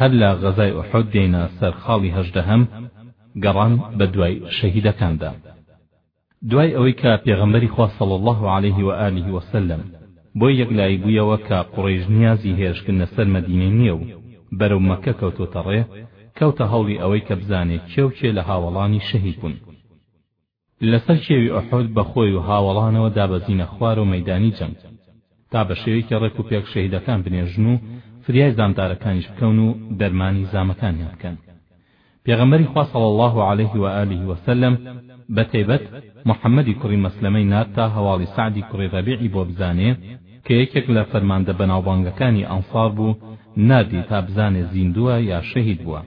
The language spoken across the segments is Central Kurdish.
هەر لە غەزای ئوحود دێینە سەر خاڵی هەژدەهەم، گەڕان بە دوای شەهیدەکاندا. دوای ئەوەی کە پێغەمبەری خوا صلی اللە علیه و آله و سلم بۆی یەکلایی بوویەوە کە قوڕەیش نیازی هێرشکردنە سەر مەدینەی نییە و بەرەو مەککە کەوتۆتە ڕێ، کەوتە هەوڵی ئەوەی کە بزانێ کێ و کێ لە هاوەڵانی شەهید بوون. لەسەر کێوی ئوحود بە خۆی و هاوەڵانەوە دابەزینە خوار و مەیدانی جەنگ تا بە شێوەیەکی ڕێک و پێک شەهیدەکان بنێژن و فریای زامدارەکانیش بکەون و دەرمانی زامەکانیان بکەن پێغەمبەری خوا صلی اللە علیه و آله و سلم بە تەیبەت محمدی کوڕی مەسلەمەی نارد تا هەواڵی سەعدی کوڕی ڕەبیعی بۆ بزانێ کە یەکێک لە فەرماندە بەناوبانگەکانی ئەنصار بوو ناردی تا بزانێ زیندووە یا شەهید بووە.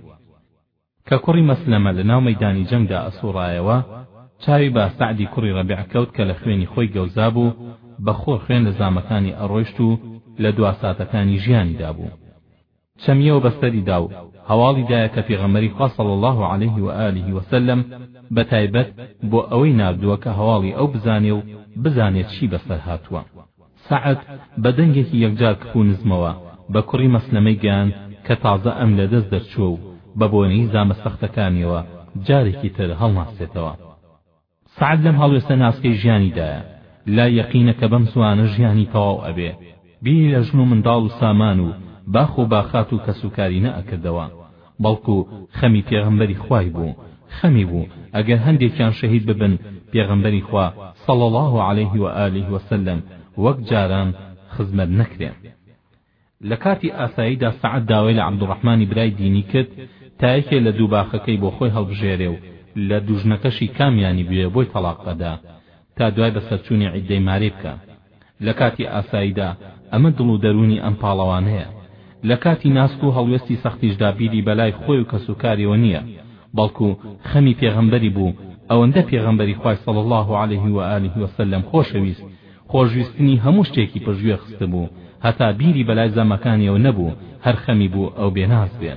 کە کوڕی مەسلەمە لە ناو مەیدانی جەنگدا ئەسووڕایەوە، چاوی بە سەعدی کوڕی ڕەبیع کەوت کە لە خوێنی خۆی گەوزا بوو، بە خۆڵ خوێن لە زامەکانی ئەڕۆیشت و لە دوا ساتەکانی ژیانیدا بوو. چەمییەوە بە سەری دا و هەواڵی دایە کە پێغەمبەری خوا صلی اللە علیه و آله و سلم بە تایبەت بۆ ئەوەی ناردووە کە هەواڵی ئەو بزانێ و بزانێ چی بە سەر هاتووە. سەعد بە دەنگێکی یەکجار کپ و نزمەوە بە کوڕی مەسلەمەی گەیاند کە تازە ئەم لە دەست دەرچووە و بە بۆنەی زامە سەختەکانیەوە جارێکی تر هەڵناسێتەوە. سەعد لەم هەڵوێستە ناسکەی ژیانی دایە، لای یەقینە کە بەم زووانە ژیانی تەواو ئەبێ، بیری لە ژن و منداڵ و سامان و باخ و باخات و کەسوکاری نەئەکردەوە، بەڵکو خەمی پێغەمبەری خوای بوو خەمی بوو ئەگەر هەندێکیان شەهید ببن پێغەمبەری خوا صلی اللە علیه و آله و سلم وەک جاران خزمەت نەکرێ لە کاتی ئاساییدا سەعد داوای لە عبدالرحمانی برای دینی کرد تا یەکێ لە دوو باخەکەی بۆ خۆی هەڵبژێرێ و لە دوژنەکەشی کامیانی بوێ بۆی تەڵاق ئەدا تا دوای بەسەرچوونی عیددەی مارەی بکا لە کاتی ئاساییدا ئەمە دڵ و دەروونی ئەم پاڵەوانەیە، لە کاتی ناسک و هەڵوێستی سەختیشدا بیری بەلای خۆی و کەسوکاریەوە نییە، بەڵکو خەمی پێغەمبەری بوو، ئەوەندە پێغەمبەری خوای صلی اللە علیه و آله و سلم خۆشەویست، خۆشویستنی هەموو شتێکی پشتگوێ خستبوو، هەتا بیری بەلای زامەکانیەوە نەبوو، هەر خەمی بوو ئەو بێناز بێ.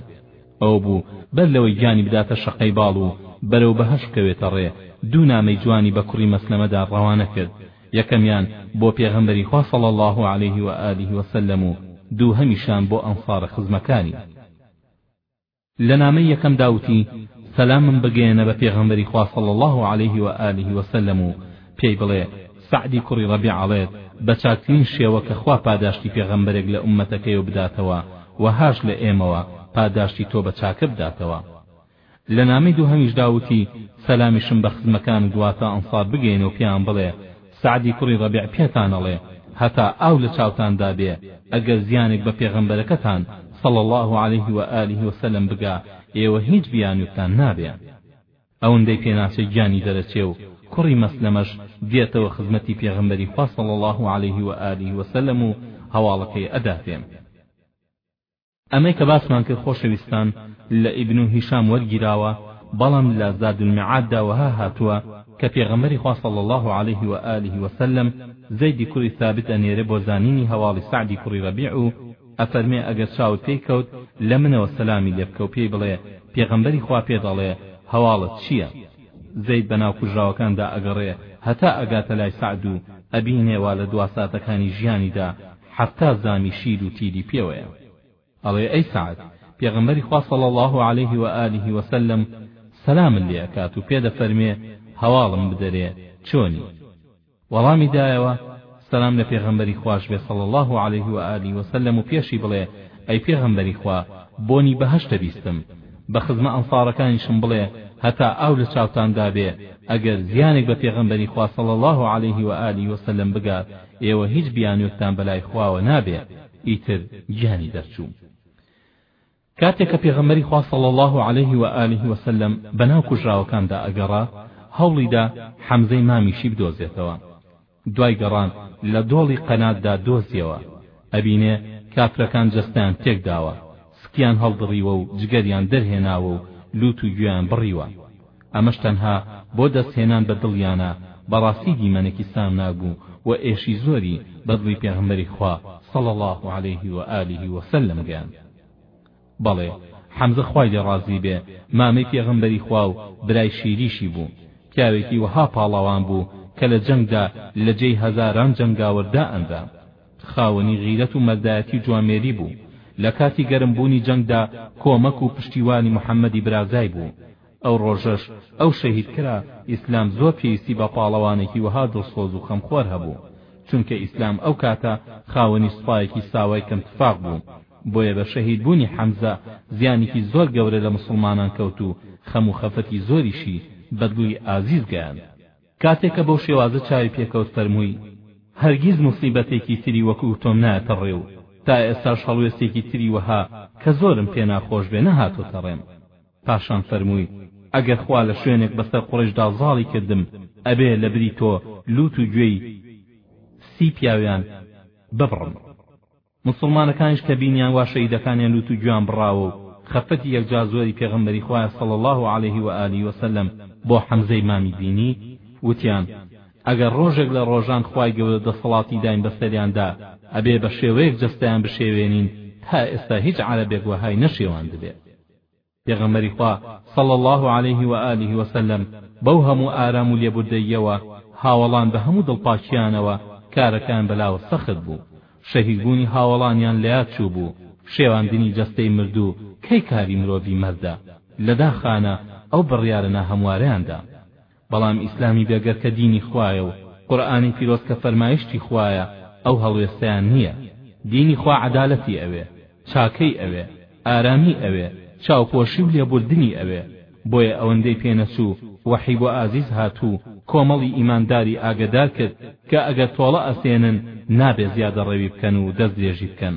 ئەو بوو بەر لەوەی گیانی بداتە شەقەی باڵ و بەرەو بەهەشت بکەوێتە ڕێ، دوو نامەی جوانی بە کوڕی مەسلەمەدا ڕەوانە کرد، یەکەمیان بۆ پێغەمبەری خوا صلی اللە علیه و آله و سلم و دووهەمیشان بۆ ئەنصارە خزمەکانی. لە نامەی یەکەمدا وتی، سەلامم بگەیەنە بە پێغەمبەری خوا صلی اللە علیه و آله و سلم و پێی بڵێ، سەعدی کوڕی رەبیع ئەڵێت، بە چاکترین شێوە کە خوا پاداشتی پێغەمبەرێک لە ئوممەتەکەیەو بداتەوە، وەهاش لە ئێمەوە پاداشتی تۆ بە چاکە بداتەوە. لە نامەی دووهەمیشدا وتی، سەلامیشم بە خزمەکان و دواتە ئەنسار بگەیەنە و پێیان بڵێ، سەعدی کوڕی ڕەبیع پێتان ئەڵێ، هەتا ئاو لە چاوتاندا بێ، ئەگەر زیانێک بە پێغەمبەرەکەتان، صلی اللە علیه و آله و سلم، بگا، ئێوە هیچ بیانووتان نابێ. ئەوەندەی پێناچێ گیانی دەرەچێ و کوڕی مەسلەمەش دێتەوە خزمەتی پێغەمبەری خوا، صلی اللە علیه و آله و سلم، و هەواڵەکەی ئەداتێ. ئەمەی کە باسمان کرد خۆشەویستان لە ئیبن هیشام وەرگیراوە، بەڵام لە زاد المیعاد دا وەها هاتووە کە پێغەمبەری خوا صلی اللە علیه و آله و سلم زەیدی کوڕی ثابت ئەنێرێ بۆ زانینی هەواڵی سەعدی کوڕی رەبیع و ئەفەرمێ ئەگەر چاوت پێی کەوت لە منەوە سەلامی لێ بکە و پێی بڵێ پێغەمبەری خوا پێت ئەڵێ هەواڵت چییە زەید بە ناو کوژراوەکاندا ئەگەڕێ هەتا ئەگاتە لای سەعد و ئەبینێ وا لە دوا ساتەکانی ژیانیدا حەفتا زامی شیر و تیری پێوەیە ئەڵێ ئەی سەعد پێغەمبەری خوا صلی اللە علیه و آله و سلم سەلامت لێ ئەکات و پێدەفەرمێ هەواڵم بدەرێ چۆنی وەڵامی دایەوە سەلام لە پێغەمبەری خواش بێ صلی اللە علیه و آله و سلم و پێشی بڵێ ئەی پێغەمبەری خوا بۆنی بەهەشتە بیستم بە خزمە ئەنصارەکانیشم بڵێ هەتا ئاو لە چاوتان دابێ ئەگەر زیانێک بە پێغەمبەری خوا صلی اللە علیه و آله و سلم بگات ئێوە هیچ بیانوێکتان بەلای خواوە نابێ ئیتر گیانی دەرچوو کاتێک کە پێغەمبەری خوا صلی اللە علیه و آله و سلم بەناو کوژراوەکاندا ئەگەڕا هەوڵیدا حەمزەی مامیشی بدۆزێتەوە دوای گەڕان لە دۆڵی قەناتدا دۆزیەوە ئەبینێ کافرەکان جەستەیان تێکداوە سکیان هەڵدڕیوە و جگەریان دەرهێناوە و لووت و گوێیان بڕیوە ئەمەش تەنها بۆ دەست هێنان بە دڵیانە بەڕاستی دیمەنێکی سامناک بوو و ئێشی زۆری بە دڵی پێغەمبەری خوا صلی اللە علیه و آله و سلم گەیاند بەڵێ حەمزە خوای لێ ڕازی بێ مامەی پێغەمبەری خوا و برای شیریشی بوو پیاوێکی وەها پاڵەوان بوو کە لە جەنگدا لە جێی هەزاران جەنگاوەر دائەنرا خاوەنی غیرەت و مەردایەتی و جوامێری بوو، لە کاتی گەرم بوونی جەنگدا کۆمەک و پشتیوانی محەمەدی برازای بوو، ئەو ڕۆژەش ئەو شەهید کرا، ئیسلام زۆر پێویستی بە پاڵەوانێکی وەها دڵسۆز و خەمخۆر هەبوو، چونکە ئیسلام ئەو کاتە خاوەنی سوپایەکی ساوای کەم تفاق بوو، بۆیە بە شەهید بوونی حەمزە زیانیکی زۆر گەورە لە مسوڵمانان کەوت و خەم و خەفەتی زۆریشی بە دڵی ئازیز گەیاند. کاتێ کە بەو شێوازە چاوی پێکەوت فەرمووی، هەرگیز موسیبەتێکی تری وەکوو تۆم نایەتە ڕێ و تا ئێستاش هەڵوێستێکی تری وەها کە زۆرم پێ ناخۆش بێ نەهاتۆتە ڕێم. پاشان فەرمووی، ئەگەر خوا لە شوێنێک بەسەر قوڕەیشدا زاڵی کردم ئەبێ لە بری تۆ لووت و گوێی سی پیاویان ببڕم. موسڵمانەکانیش کە بینیان وا شەهیدەکانیان لوت و گویان بڕاوە و خەفەتی یەکجار زۆری پێغەمبەری خوایە صلی اللە علیە و آله و سلم بۆ حەمزەی مامی بینی وتیان ئەگەر ڕۆژێک لە ڕۆژان خوای گەورە دەسەڵاتی داین بەسەریاندا ئەبێ بە شێوەیەک جەستەیان بشێوێنین تا ئێستا هیچ عەرەبێک وەهای نەشێواندبێ. پێغەمبەری خوا صلی اللە علیه و آله و سلم بەو هەموو ئارام و لێبوردەییەوە هاوەڵان بە هەموو دڵپاکییانەوە کارەکەیان بەلاوە سەخت بوو شەهیدبوونی هاوەڵانیان لەیاد چووبوو شێواندنی جەستەی مردوو کەی کاری مرۆڤی مەردە؟ لە داخانە ئەو بڕیارە ناهەموارەیان دا. بەڵام ئیسلامی بێگەر کە دینی خوایە و قورئانی پیرۆز کە فەرمایشتی خوایە ئەو هەڵوێستەیان نییە. دینی خوا عەدالەتی ئەوێ، چاکەی ئەوێ، ئارامی ئەوێ، چاوپۆشی و لێبوردنی ئەوێ، بۆیە ئەوەندەی پێ نەچوو وەحی بۆ ئازیز هات و کۆمەڵی ئیمانداری ئاگەدار کرد کە ئەگەر تۆڵە ئەسێنن نابێ زیادەڕەوی بکەن و دەستدرێژی بکەن.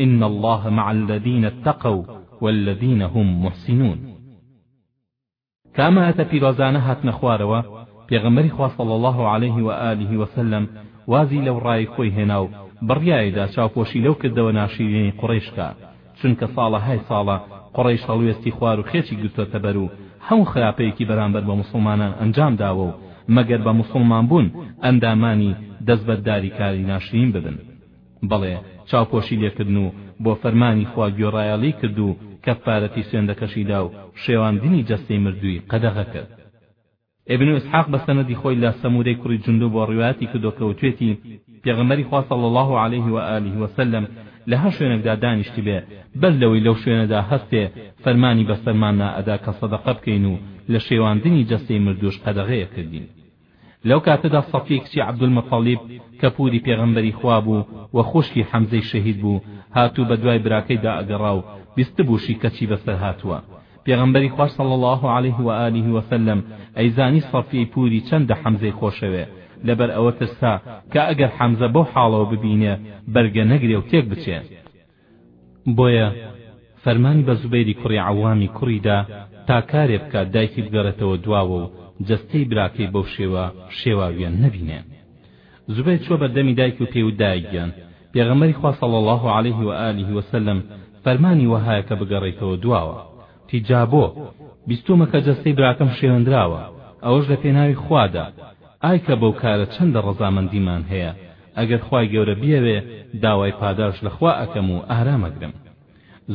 ان اللە مع الذین اتقوا والذین هم محسنون کام ئایەتە پیرۆزانە هاتنە خوارەوە پێغەمبەری خوا صلی اللە علیه و آله و سلم وازی لە وڕای خۆی هێنا و بڕیایدا چاوپۆشی لەو کردەوە ناشیرینەی قوڕەیش کا چونکە ساڵەهای ساڵە قوڕەیش هەڵوێستی خوار و خێچی گرتۆتە بەر و هەموو خراپەیەکی بەرامبەر بە موسڵمانان ئەنجام داوە و مەگەر بە موسڵمان بوون ئەندامانی دەستبەرداری کاری ناشرین ببن بەڵێ چاوپۆشی لێکردن و بۆ فەرمانی خوا گوێڕایەڵی کرد و کەفارەتی سوێندەکەشی دا و شێواندنی جەستەی مردووی قەدەغە کرد. ئیبن ئیسحاق بە سەنەدی خۆی لە سەمورەی کوڕی جوندوب وە ڕیوایەتی کردووە کە وتوێتی، پێغەمبەری خوا صلی اللە علیه و آله و سلم لە هەر شوێنێکدا دانیشتبێ بەر لەوەی لەو شوێنەدا هەستێ فەرمانی بەسەرماننا ئەدا کە سەدەقە بکەین و لە شێواندنی جەستەی مردووش قەدەغەیەکردین لەو کاتەدا صەفیە کچی عەبدولمەتەڵیب کە پووری پێغەمبەری خوا بوو و خوشکی حەمزەی شەهید بوو هات و بە دوای براکەیدا ئەگەڕا و بیستبووشی کە چی بەسەر هاتووە پێغەمبەری خواش صلی اللە علیه و آله و سلم ئەیزانی صەفیەی پووری چەندە حەمزەی خۆشەوێ لەبەر ئەوە ترسا کە ئەگەر حەمزە بەو حاڵەوە ببینێ بەرگە نەگرێ و تێک بچێ. بۆیە فەرمانی بە زوبەیری کوڕی عەوامی کوڕی دا تا کارێ بکات دایکی بگەڕێتەوە دواوە و جەستەی براکەی بەو شێوە شێواویە نەبینێ زوبەیر چوە بەردەمی دایکی و پێی وت دایە گیان پێغەمبەری خوا صلی اللە علیه و آله و سلم فەرمانی وەهایە کە بگەڕێیتەوە دواوە تی جا بۆ؟ بیستوومە کە جەستەی براکەم شێوێندراوە، ئەوەش لە پێناوی خوادا، ئای کە بەو کارە چەندە ڕەزامەندیمان هەیە، ئەگەر خوای گەورە بیەوێ داوای پاداشت لە خوا ئەکەم و ئارام ئەگرم.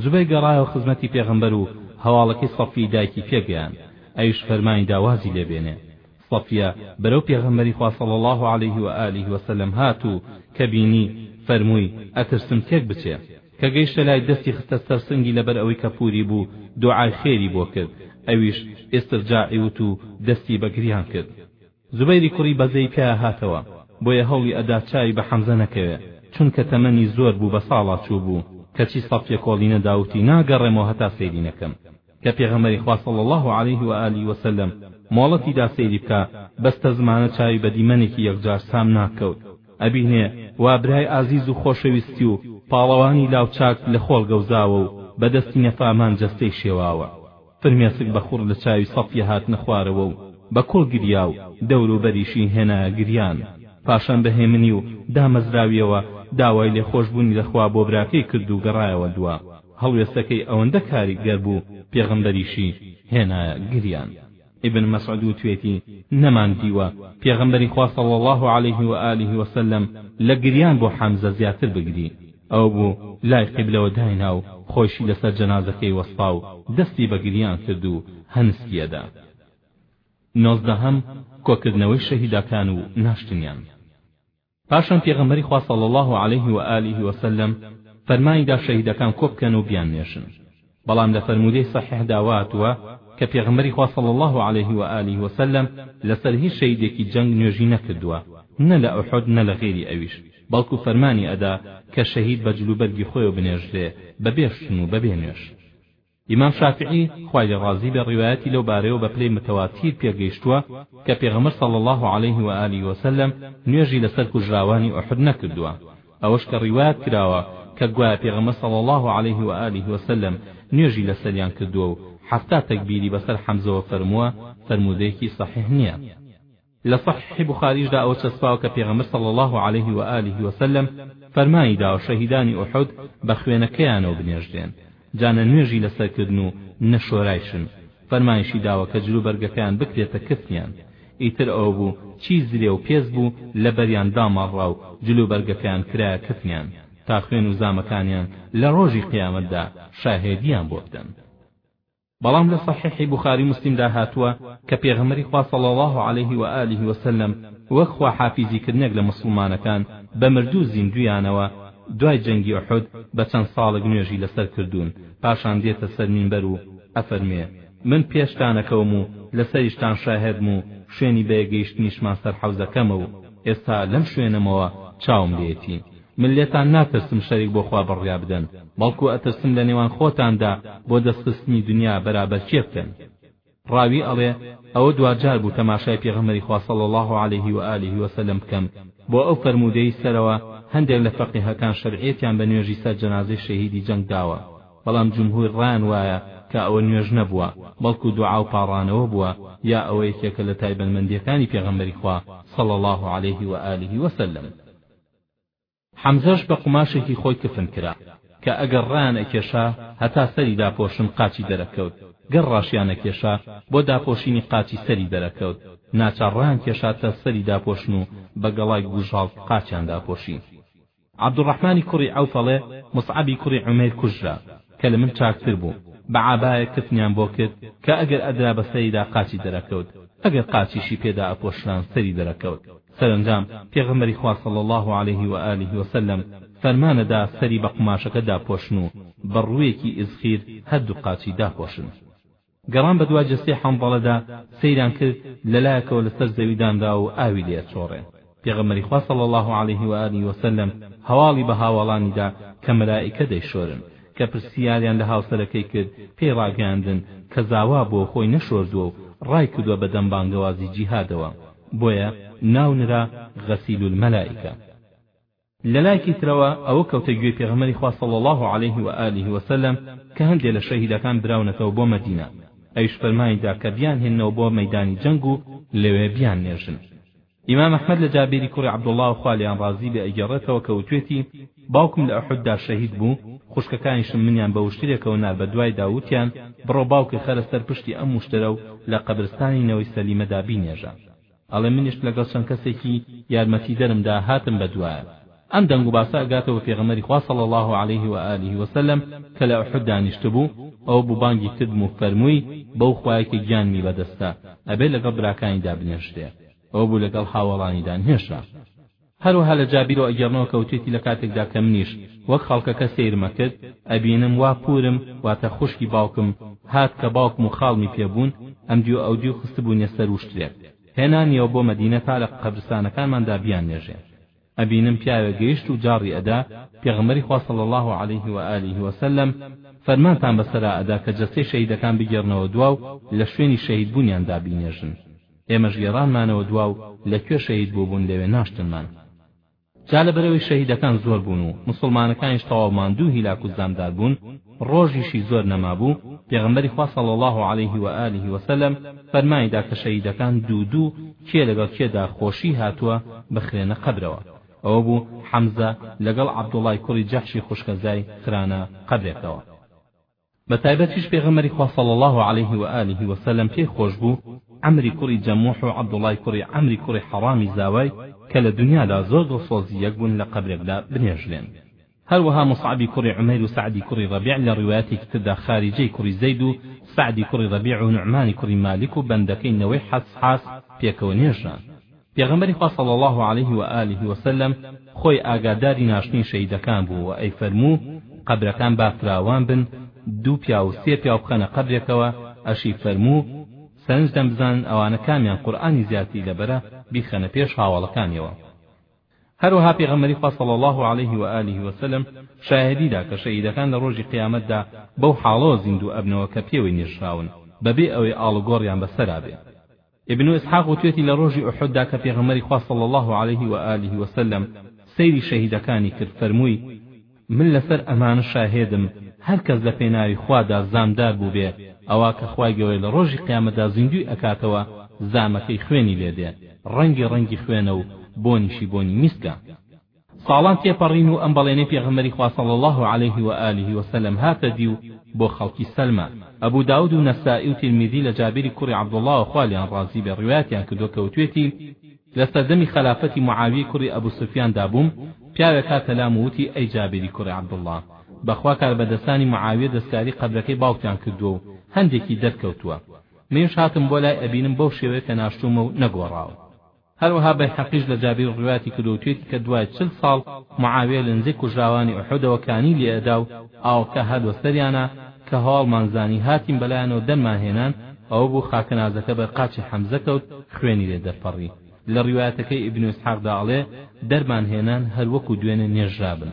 زوبەیر گەڕایەوە خزمەتی پێغەمبەر و هەواڵەکەی سەفیەی دایکی پێ گەیاند، ئەویش فەرمانی دا وازی لێ بێنێ. سەفیە بەرەو پێغەمبەری خوا صلی اللە علیه و آله و سلم هات و کە بینی، فەرمووی، ئەترسم تێک بچێ. کە گەیشتە لای دەستی خستە سەر سنگی لەبەر ئەوەی کە پووری بوو دوعای خێری بۆ کرد ئەویش ئیسترجاعی وت و دەستی بە گریان کرد. زوبەیری کوڕی بەزەی پیا هاتەوە بۆیە هەوڵی ئەدا چاوی بە حەمزە نەکەوێ چونکە تەمەنی زۆر بوو بە ساڵا چوو بوو کەچی سەفیە کۆڵی نەدا وتی ناگەڕێمەوە هەتا سەیری نەکەم. کە پێغەمبەری خوا صلی اللە علیه و آله و سلم مۆڵەتی دا سەیری بکە بەستەزمانە چاوی بە دیمەنێکی یەکجار سام ناکەوت ئەبینێ وا برای ئازیز و خۆشەویستی و پاڵەوانی لاوچاک لە خۆڵ گەوزاوە و بە دەستی نەفامان جەستەی شێواوە فرمێسک بە خوڕ لە چاوی صەفیە هاتنە خوارەوە و بە کوڵ گریا و دەور و بەریشی هێنایە گریان پاشان بە هێمنی و دامەزراویەوە داوای لێخۆشبوونی لە خوا بۆ براکەی کرد و گەڕایەوە دوا. هەڵوێستەکەی ئەوەندە کاریگەر بوو پێغەمبەریشی هێنایە گریان ئیبن مەسعود وتوێتی نەماندیوە پێغەمبەری خوا صلی اللە علیه و آله و سلم لە گریان بۆ حمزە زیاتر بگری ئەوبوو لای قیبلەوە داینا و خۆیشی لەسەر جەنازەکەی وەستا و دەستی بە گریان کرد و هەنسکیەدا نۆزدەهەم کۆکردنەوەی شەهیداکان و ناشتنیان. پاشان پێغەمبەری خوا صلی اللە علیه و آله و سلم فەرمانی دا شەهیدەکان کۆبکەن و بیاننێژن بەڵام لە فەرموودەی صحیح دا وهاتووە کە پێغەمبەری خوا صلی اللە علیه و آله و سلم لەسەر هیچ شەهیدێکی جەنگ نوێژی نەکردووە نە لە ئوحد نە لە غەیری ئەویش بەڵکو فەرمانی ئەدا کە شەهید بە جلوبەرگی خۆیەوە بنێژرێ بەبێ شتن و بەبێ نوێژ ئیمام شافعی، خوای لێ ڕازی بێ، ڕیوایەتی لەو بارەیەوە بە پلەی متەواتیر پێ گەیشتووە کە پێغەمبەر صلی اللە علیه و آله و سلم نوێژی لەسەر کوژراوانی ئوحد نەکردووە، ئەوەش کە ڕیوایەت کراوە کە گوایە پێغەمبەر صلی اللە علیه و آله و سلم نوێژی لەسەریان کردووە و حەفتا تەکبیری بەسەر حەمزەوە فەرمووە، فەرموودەیەکی صەحیح نییە. لە سەحیحی بوخاریشدا ئەوە چەسپاوە کە پێغەمبەر صلی اللە علیه و آله و سلم فەرمانی داوە شەهیدانی ئوحود بە خوێنەکەیانەوە بنێژرێن جا نە نوێژی لەسەر کردن و نە شۆرایشن فەرمانیشی داوە کە جلوبەرگەکەیان بکرێتە کفنیان ئیتر ئەوە بوو چی زرێ و پێست بوو لەبەریان داماڵرا و جلوبەرگەکەیان کرایە کفنیان تا خوێن و زامەکانیان لە ڕۆژی قیامەتدا شاهێدیان بۆ بدەن. بەڵام لە سەحیحی بوخاری موسلیمدا هاتووە کە پێغەمبەری خوا صلی اللە علیه و آله و سلم وەک خواحافیزی کردنێک لە موسڵمانەکان بە مردوو زیندوویانەوە دوای جەنگی ئوحود بە چەند ساڵێک نوێژی لەسەر کردوون پاشان دێتە سەر مینبەر و ئەفەرموێ من پێشتانەکەوم و لەسەریشتان شاهێدم و شوێنی بەیەکگەیشتنیشمان سەر حەوزەکەمە و ئێستا لەم شوێنەمەوە چاوم لێیەتی. من لێتان ناترسم شەریک بۆ خوا بڕیا بدەن، بەڵکو ئەترسم لە نێوان خۆتاندا بۆ دەست خستنی دنیا بەرابەر کێ بکەن. ڕاوی ئەڵێ، ئەوە دواجار بوو تەماشای پێغەمبەری خوا صلی اللە علیە و آله و سلم بکەم بۆ ئەو فەرموودەی سەرەوە هەندێک لە فەقیهەکان شەرعیەتیان بە نوێژی سەر جەنازەی شەهیدی جەنگ داوە بەڵام جمهور ڕایان وایە کە ئەوە نوێژ نەبووە بەڵکو دوعا و پاڕانەوە بووە یا ئەوە یەکێکە لە تایبەتمەندیەکانی پێغەمبەری خوا صلی اللە علیه و آله و سلم. حەمزەش بە قوماشێکی خۆی کفن کرا کە ئەگەر ڕایان ئەکێشا هەتا سەری داپۆشن قاچی دەرەکەوت گەر ڕاشیان ئەکێشا بۆ داپۆشینی قاچی سەری دەرەکەوت ناچار ڕایان کێشا تا سەری داپۆشن و بە گەڵای گوژاڵ قاچیان داپۆشی عەبدوڕەحمانی کوڕی عەوف ئەڵێ موسعەبی کوڕی عومەیر کوژرا کە لە من چاکتر بوو بە عابایەک کفنیان بۆ کرد کە ئەگەر ئەدرا بە سەریدا قاچی دەرەکەوت ئەگەر قاچیشی پێدا ئەپۆشران سەری دەرەکەوت سەرەنجام پێغەمبەری خوا صلی اللە علیه و آله و سلم فەرمانەدا سەری بە قوماشەکە داپۆشن و بە ڕووێکی ئیزخیر هەردوو قاچی داپۆشن. گەڕان بە دوای جەستەی حەنزەلەدا سەیران کرد لە لایەکەوە لەسەر زەوی دانراوە و ئاوی لێ ئەچۆڕێ. پێغەمبەری خوا صلی اللە علیه و آله و سلم هەواڵی بە هاواڵانی دا کە مەلائیکە دەیشۆرن. کە پرسیاریان لە هاوسەرەکەی کرد پێی ڕاگەیاندن کە زاوا بووە و خۆی نەشۆردووە و ڕایکردووە بە دەم بانگەوازی جیهادەوە. بۆیە ناونرا غسیل الملائکە. لەلایکی ترەوە ئەوە کەوتە گوێی پێغەمبەری خوا صلی اللە علیه و آله و سلم کە هەندێ لە شەهیدەکان براونەتەوە بۆ مەدینە ئەویش فەرمانی دا کە بیانهێننەوە بۆ مەیدانی جەنگ و لەوێ بیاننێژن ئیمام احمد لە جابیری کوڕی عبداللە خوا لێیان ڕازی بێ ئەگێڕێتەوە کە وتوێتی باوکم لە ئوحوددا شەهید بوو، خوشکەکانیشم منیان بە وشترێکەوە نا بە دوایدا وتیان، بڕۆ باوکێ خەرە سەر پشتی ئەم وشترە و لە قەبرستانی نەوەی سەلیمەدا بینێژە. ئەڵێ منیش لەگەڵ چەند کەسێکی یارمەتیدەرم دا هاتم بە دوایان. ئەم دەنگ و باسە ئەگاتەوە بە پێغەمبەری خوا صلی اللە علیه و آله و سلم کە لە ئوحوددا نیشتبوو، ئەوە بوو بانگی کردم و فەرمووی، بەو خوایەی کە گیانمی بە دەستە، ئەبێ لەگەڵ براکانیدا بنێژرێ. ئەوە بوو لەگەڵ هاوەڵانیدا نێژرا. هەروەها لە جابیرەوە ئەگێڕنەوە کە وتویەتی لە کاتێکدا کە منیش وەک خەڵکەکە سەیرم ئەکرد ئەبینم وا پوورم واتە خوشکی باوکم هات کە باوکم و خاڵمی پێ بوون ئەمدیو ئەودیو خستبوونیە سەر و شترێک هێنانیەوە بۆ مەدینە تا لە قەبرستانەکانماندا بیان نێژێ ئەبینم پیاوێک گەیشت و جاڕی ئەدا پێغەمبەری خوا صلی اللە علیه و آله و سلم فەرمانتان بەسەرا ئەدا کە جەستەی شەهیدەکان بگێڕنەوە دوا و لە شوێنی شەهیدبوونیاندا بینێژن ئێمەش گێڕانمانەوە دوا و لە کوێ شەهید بووبوون لەوێ ناشتنمان. جا لە بەرەوەی شەهیدەکان زۆر بوون و موسڵمانەکانیش تەواو ماندوو و هیلاک و زامدار بوون، ڕۆژیشی زۆر نەمابوو، پێغەمبەری خوا صلی اللە علیه و آله و سلم فەرمانی دا کە شەهیدەکان دوو دوو کێ لەگەڵ کێدا خۆشی هاتووە بخرێنە قەبرەوە. ئەوە بوو حەمزە لەگەڵ عەبدوڵڵای کوڕی جەحشی خوشکەزای خرانە قەبرێکەوە. بە تایبەتیش پێغەمبەری خوا صلی اللە علیه و آله و سلم پێی خۆش بوو عەمری کوڕی جەموح و عەبدوڵای کوڕی عەمری کوڕی حەڕامی زاوای کە لە دونیادا زۆر دڵسۆزی یەک بوون لە قەبرێکدا بنێژرێن. هەروەها موسعەبی کوڕی عومەیر و سەعدی کوڕی ڕەبیع لە ڕیوایەتێکی تردا خاریجەی کوڕی زەید و سەعدی کوڕی ڕەبیع و نوعمانی کوڕی مالیک و بەندەکەی نەوەی حەسحاس پێکەوە نێژران. پێغەمبەری خوا صلی اللە علیه و آله و سلم خۆی ئاگاداری ناشتنی شەهیدەکان بوو و ئەیفەرموو، قەبرەکان با فراوان بن، دوو پیاو و سێ پیاو بخەنە قەبرێکەوە، ئەشی فەرموو، سەرنج دەن بزانن ئەوانە کامیان قورئانی زیاتری لەبەرە بیخەنە پێش هاوەڵەکانیەوە. هەروەها پێغەمبەری خوا صلی اللە علیه و آله و سلم شایەدی دا کە شەهیدەکان لە ڕۆژی قیامەتدا بەو حاڵەوە زیندوو ئەبنەوە کە پێوەی نێژراون بەبێ ئەوەی ئاڵوگۆڕیان بەسەرا بێ، ابن اسحاق وتوێتی لە ڕۆژی احددا کە پێغەمبەری خوا صلی اللە علیه و آله و سلم سەیری شەهیدەکانی کرد فەرمووی، من لەسەر ئەمانە شاهێدم هەرکەس لە پێناوی خوادا زامدار بووبێ ئەوا کە خوای گەورە لە ڕۆژی قیامەتدا زیندووی ئەکاتەوە زامەکەی خوێنی لێدێ ڕەنگی ڕەنگی خوێنە و بۆنیشی بۆنی میسکە. ساڵان تێپەڕین و ئەم بەڵێنەی پێغەمبەری خوا صلی اللە علیه و آله و سلم هاتە دی و بۆ خەڵکی سەلما. ئەبو داود و نەسائی و تیرمیزی لە جابیری کوڕی عبداللەوە خوا لێیان ڕازی بێ ڕیوایەتیان کردووە کە وتوێتی، لە سەردەمی خەلافەتی معاویەی کوڕی ئەبو سوفیان دا بووم، پیاوێک هاتە لام و وتی ئەی جابیری کوڕی عبداللە بەخوا کاربەدەستانی معاویە دەستکاری قەبرەکەی باوکتان کردووە و هەندێکی دەرکەوتووە. منیش هاتم بۆ لای ئەبینم بەو شێوەیە کە ناشتوومە و نەگۆڕاوە. هەروەها بەیهەقیش لە جابیر ڕوایەتی کردووەوتویەتی کە دوای چل ساڵ معاویە لە نزیک کوژراوانی ئوحودەوە کانی لێ ئەدا و ئاوەکە هات وە سەریانا کە هەواڵمان زانی هاتین بەلایانەوە دەنمان هێنان ئەوە بوو خاکە نازەکە بەر قاچی حەمزە کەوت خوێنی لێ دەرپەڕی لە ڕوایەتەکەی ئیبن ئیسحاقدا ئەڵێ دەرمان هێنان هەر وەکو دوێنێ نێژرابن.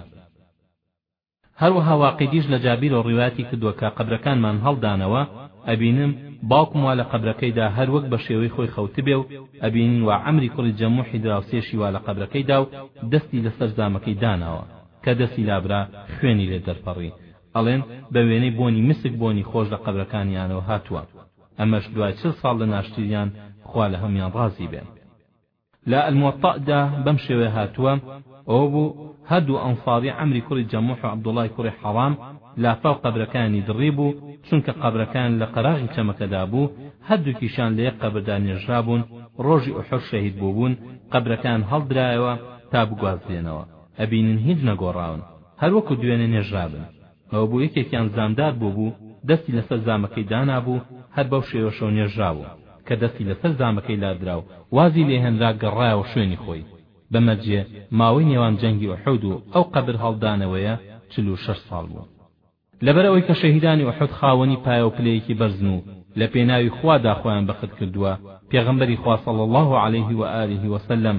هەروەها واقیدیش لە جابیرەوە ڕیوایەتی کردووە کە قەبرەکانمان هەڵدانەوە، ئەبینم باوکم وا لە قەبرەکەیدا هەر وەک بە شێوەی خۆی خەوتبێ و ئەبینین وا عەمری کوڕی جەموحی دراوسێشی وا لە قەبرەکەیدا و دەستی لە سەر زامەکەی داناوە کە دەسی لابرا خوێنی لێ دەرپەڕی ئەڵێن بە وێنەی بۆنی مسک بۆنی خۆش لە قەبرەکانیانەوە هاتووە ئەمەش دوای چل ساڵ لە ناشتیریان خوا لە هەموویان ڕازی بێ. لە الموطا دا بەم شێوەیە هاتووە، ئەوە بوو هەردوو ئەنصاری عەمری کوڕی جەموح و عەبدوڵڵای کوڕی حەڕام لافاو قەبرەکەیانی دڕیبوو، چونکە قەبرەکەیان لە قەراغی چەمەکەدا بوو، هەردووکیشیان لە یەک قەبردا نێژرابوون، ڕۆژی ئوحود شەهید بووبوون، قەبرەکەیان هەڵدرایەوە تا بگوازرێنەوە، ئەبینن هیچ نەگۆڕاون، هەر وەکو دوێنێ نێژرابن. ئەوە بۆ یەکێکیان زامدار بووبوو، دەستی لەسەر زامەکەی دانابوو، هەر بەو شێوەشەوە نێژرابوو، کە دەستی لەسەر زامەکەی لادرا و وازی لێهێنرا گەڕایەوە شوێنی خۆی. بەمەرجێ ماوەی نێوان جەنگی ئوحود و ئەو قەبر هەڵدانەوەیە چل و شەش ساڵ بوو. لەبەرئەوەی کە شەهیدانی ئوحود خاوەنی پایەو پلەیەکی بەرزن و لە پێناوی خوادا خۆیان بەخت کردووە، پێغەمبەری خوا صلی اللە علیه و آله و سلم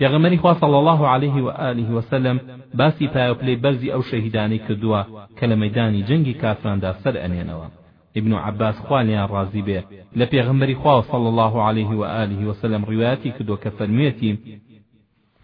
پێغەمبەری خوا صلی اللە علیه و آله و سلم باسی پایەوپلەی بەرزی ئەو شەهیدانەی کردووە کە لە مەیدانی جەنگی کافراندا سەر ئەنێنەوە، ابن عباس خوا لێیان ڕازی بێ لە پێغەمبەری خواوە صلی اللە علیه و آله و سلم ڕیوایەتی کردووە کە فەرموویەتی،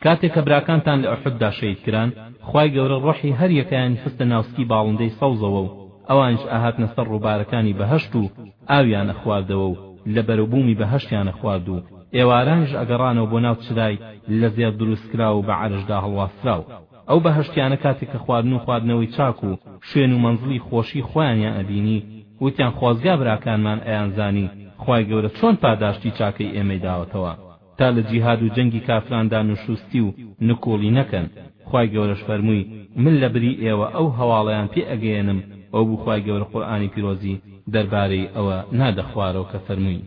کاتێ کە براکانتان لە ئوحوددا شەهید کران خوای گەورە ڕۆحی هەر یەکەیانی خستە ناو سکی باڵندەی سەوزەوە و ئەوانیش ئەهاتنە سەر ڕووبارەکانی بەهەشت و ئاویان ئەخواردەوە و لە بەرەو بوومی بەهەشتیان ئەخوارد و ئێوارانیش ئەگەڕانەوە بۆ ناو چرای لە زێڕ دروستکراو و بە عەرشدا هەڵواسراو. ئەو بەهەشتیانە کاتێک کە خواردن و خواردنەوەی چاک و شوێن و مەنزڵی خۆشی خۆیانیان ئەبینی، وتیان خۆزگا براکانمان ئەیانزانی خوای گەورە چۆن پاداشتی چاکەی ئێمەی داوەتەوە تا لە جیهاد و جەنگی کافراندا نوشوستی و نکوڵی نەکەن، خوای گەورەش فەرمووی، من لە بری ئێوە ئەو هەواڵەیان پێ ئەگەیەنم، ئەوبوو خوای گەورە قورئانی پیرۆزی دەربارەی ئەوە نادە خوارەوە کە فەرمووی.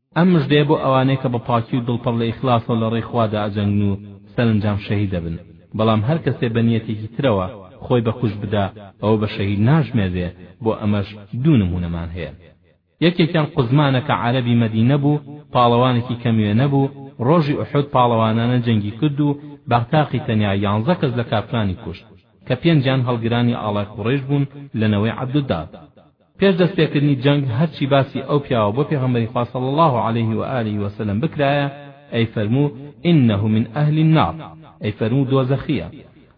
ئەم مژدەیە بۆ ئەوانەیە کە بە پاکی و دڵ پڕ لە ئیخلاسەوە لە ڕێی خوادا ئەجەنگن و سەرەنجام شەهید دەبن، بەڵام هەر کەسێ بە نیەتێکی ترەوە خۆی بە کوشت بدا ئەوە بە شەهید ناژمێررێ، بۆ ئەمەش دوو نموونەمان هەیە. یەکێکیان قوزمانەکە عارەبی مەدینە بوو، پاڵەوانێکی کەم وێنە بوو، ڕۆژی ئوحود پاڵەوانانە جەنگی کرد و بەغتاقی تەنیا یانزە کەس لە کافرانی کوشت، کە پێنجیان هەڵگرانی ئاڵای قوڕەیش بوون لە نەوەی عەبدودار. پێش دەست پێکردنی جەنگ هەرچی باسی ئەو پیاوە بۆ پێغەمبەری خوا صلی اللە علیه و آله و سلم بکرایە ئەی فەرموو انه من اهل النار ئەی فەرموو دۆزەخیە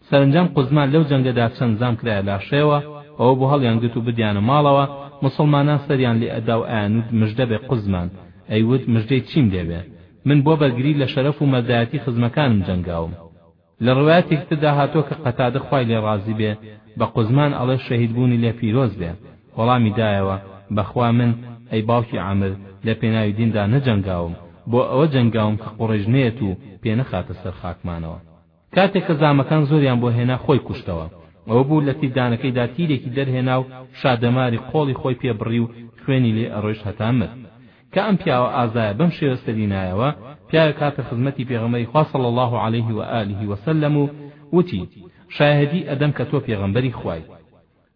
سەرەنجام قوزما لەو جەنگەدا چەند زام کرایە لاشەیەوە ئەوە بوو هەڵیان گرت و بردیانە ماڵەوە موسڵمانان سەریان لێ ئەدا و ئەیان وت مژدەبێ قوزمان ئەی وت مژدەی چیم لێبێ من بۆ بەرگری لە شەرەف و مەردایەتی خزمەکانم جەنگاوم لە ڕوایەتێکی تردا هاتووە کە قەتادە خوای لێ ڕازی بێ بە قوزمان ئەڵێ شەهید بوونی لێ پیرۆز بێ وەڵامی دایەوە بەخوا من ئەی باوکی عامر لە پێناوی دیندا نەجەنگاوم بۆ ئەوە جەنگاوم کە قوڕەیش نەیەت و پێ نەخاتە سەر خاکمانەوە. کاتێک کە زامەکان زۆریان بۆ هێنا خۆی کوشتەوە ئەوە بوو لە تیردانەکەیدا تیرێکی دەرهێنا و شادەماری قۆڵی خۆی پێ بڕی و خوێنی لێ ئەڕۆیشت هەتا مرد. کە ئەم پیاوە ئازایە بەم شێوە سەری نایەوە، پیاوێک هاتە خزمەتی پێغەمبەری خوا صلی اللە علیه و آله و سلم و وتی، شایەدی ئەدەم کە تۆ پێغەمبەری خوای.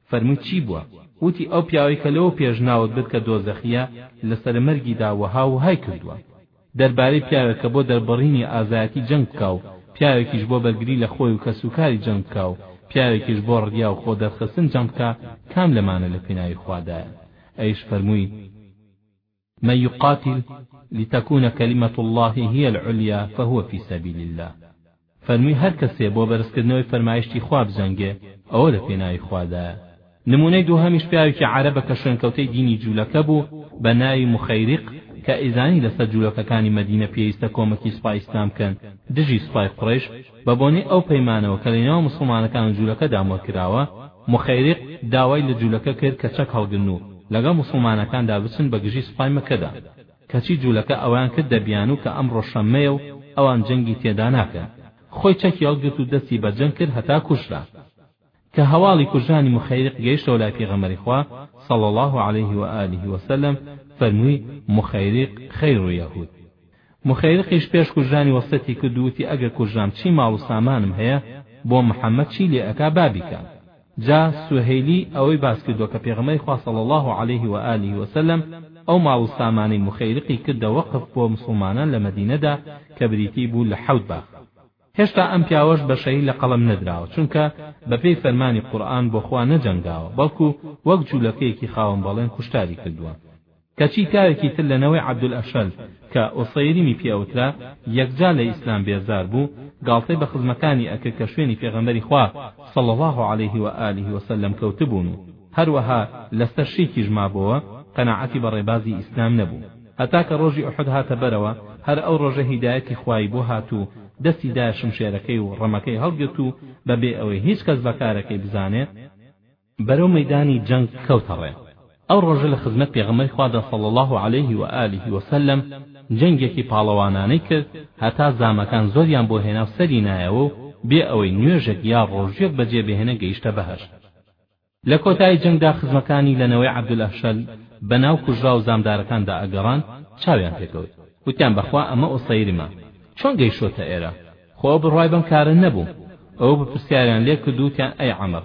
فەرمووی چی بووە؟ وتی، ئەو پیاوەی کە لەوە پێش ناوت برد کە دۆزەخییە، لە سەر مەرگیدا وەها وهای کردووە. دەربارەی پیاوێک کە بۆ دەربڕینی ئازایەتی جەنگ بکا و پیاوێکیش بۆ بەرگری لە خۆی و کەسوکاری جەنگ بکا و پیاوێکیش بۆ ڕیا و خۆ دەرخستن جەنگ بکا کام لەمانە لە پێناوی خوادایە؟ ئەویش فەرمووی، من یقاتل لتکون کلمة اللە هی العلیا فهو فی سبیل اللە، فەرمووی هەر کەسێ بۆ بەرزکردنەوەی فەرمایشتی خوا بجەنگێ ئەوە لە پێناوی خوادایە. نموونەی دووهەمیش پیاوێکی عەرەبە کە شوێنکەوتەی دینی جوولەکە بوو بە ناوی مخیرق کە ئیزانی لەسەر جوولەکەکانی مەدینە پێویستە کۆمەکی سوپای ئیسلام بکەن دژی سوپای قوڕەیش، بە بۆنەی ئەو پەیمانەوە کە لەنێوان موسڵمانەکان و جوولەکەدا مۆر کراوە، موخەیریق داوای لە جوولەکە کرد کە چەک هەڵگرن و لەگەڵ موسڵمانەکاندا بچن بە گژی سوپای مەککەدا، کەچی جوولەکە ئەویان کردە بیانوو کە ئەمڕۆ شەممەیە و ئەوان جەنگی تێدا ناکەن. خۆی چەکی هەڵگرت و دەستی بە جەنگ کرد هەتا کوژرا. کە هەواڵی کوژرانی مخیرق گەیشتەوە لای پێغەمبەری خوا صلی اللە علیه و آله و سلم فەرمووی، مخیرق خیر یهود. مخیرقیش پێش کوژرانی وەسیەتی کرد و وتی ئەگەر کوژرام چی ماڵ و سامانم هەیە بۆ محمد چی لێ ئەکا با بیکا. جا سوهەیلی ئەوەی باس کردووە کە پێغەمبەری خوا صلی اللە علیه و آله و سلم ئەو ماڵ و سامانەی مخیرقی کردە وەقف بۆ موسڵمانان لە مەدینەدا کە بریتی بوو لە حەوت باخ. هێشتا ئەم پیاوەش بەشەی لە قەڵەم نەدراوە چونکە بەپێی فەرمانی قورئان بۆ خوا نەجەنگاوە بەڵکو وەک جولەکەیەکی خاوەن بەڵێن کوشتاری کردوە کەچی پیاوێکی تر لە نەوەی عەبدولئەشەل کە ئوسەیریمی پێ ئەوترا یەکجار لە ئیسلام بێزار بوو گاڵتەی بە خزمەکانی ئەکرد کە شوێنی پێغەمبەری خوا صلی اللە علیه و آله و سلم کەوتبون و هەروەها لەسەر شیرکیش مابۆوە قەناعەتی بە ڕێبازی ئیسلام نەبوو هەتا کە ڕۆژی ئوحود هاتە بەرەوە، هەر ئەو ڕۆژە هیدایەتی خوایی بۆ هات و دەستی دایە شمشێرەکەی و ڕەمەکەی هەڵگرت و بە بێ ئەوەی هیچ کەس بە کارەکەی بزانێت، بەرەو مەیدانی جەنگ کەوتە ڕێ. ئەو ڕۆژە لە خزمەت پێغەمبەری خوادا صلی اللە علیه و آله و سلم جەنگێکی پاڵەوانانەی کرد هەتا زامەکان زۆریان بۆ هێنا و سەری نایەوە و بێ ئەوەی نوێژێک یا ڕۆژوویەک بە جێ بهێنێ گەیشتە بەهەشت. لە کۆتایی جەنگدا خزمەکانی لە نەوەی عەبدولئەفشەل بە ناو کوژراو و زامدارەکاندا ئەگەڕان، چاویان پێکەوت، وتیان بەخوا ئەمە ئوسەیرمە چۆن گەیشتۆتە ئێرە؟ خۆ ئەو بڕوای بەم کارە نەبوو. ئەوە بە پرسیاریان لێ کرد و وتیان ئەی عەمر،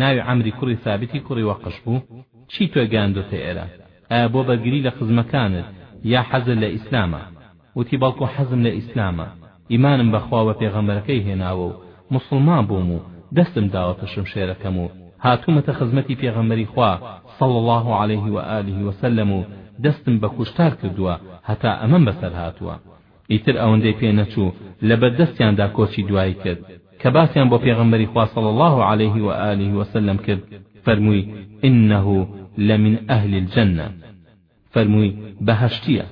ناوی عەمری کوڕی سابیتی کوڕی وەقش بوو، چی تۆی گەیاندۆتە ئێرە؟ ئایا بۆ بەرگری لە خزمەکانت یا حەزت لە ئیسلامە؟ وتی بەڵکو حەزم لە ئیسلامە ئیمانم بە خوا وە پێغەمبەرەکەی هێناوە و موسڵمان بووم و دەستم داوەتە شمشێرەکەم و هاتوومەتە خزمەتی پێغەمبەری خوا صلی اللە علیه و آله و سلم و دەستم بە کوشتار کردووە هەتا ئەمەم بەسەر هاتووە ئیتر ئەوەندەی پێ نەچوو لە بەردەستیاندا کۆچی دوایی کرد کە باسیان بۆ پێغەمبەری خوا صلی اللە علیه و آله و سلم کرد فەرمووی انه لمن اهل الجنە فەرمووی، بەهەشتییە.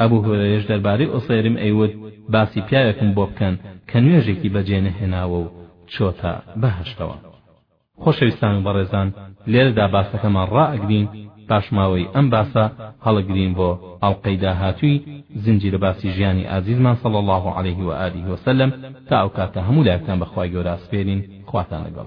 ئەبو هورەیرەش دەربارەی ئوسەیرم ئەیوت، باسی پیاوێکم بۆ بکەن کە نوێژێکی بەجێ نەهێناوە و چۆتە بەهەشتەوە. خۆشەویستان و بەڕێزان لێرەدا باسەکەمان ڕائەگرین، پاشماوەی ئەم باسە هەڵەگرین بۆ ئەڵقەی داهاتووی زنجیرە باسی ژیانی ئازیزمان صلی اللە علیه و آله و سلم، تا ئەو کاتە هەموو لایەکتان بە خوای گەورە ئەسپێرین، خواتان لەگەڵ.